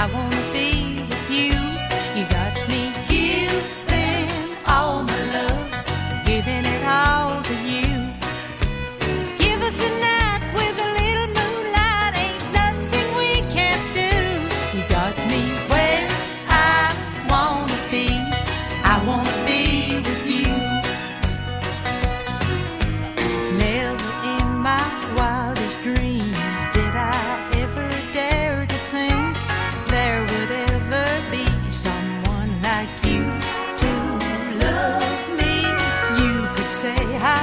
I won't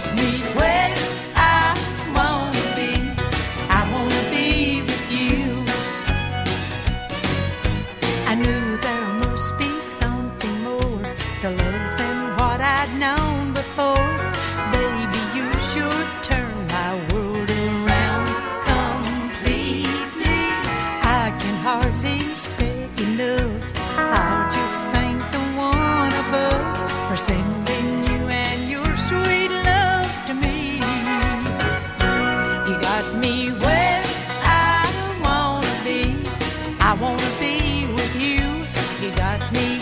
got me where I wanna be. I wanna be with you. I knew there must be something more to love than what I'd known before. Baby, you should turn my world around completely. I can hardly say enough. I'll just thank the one above for saying. to be with you. You got me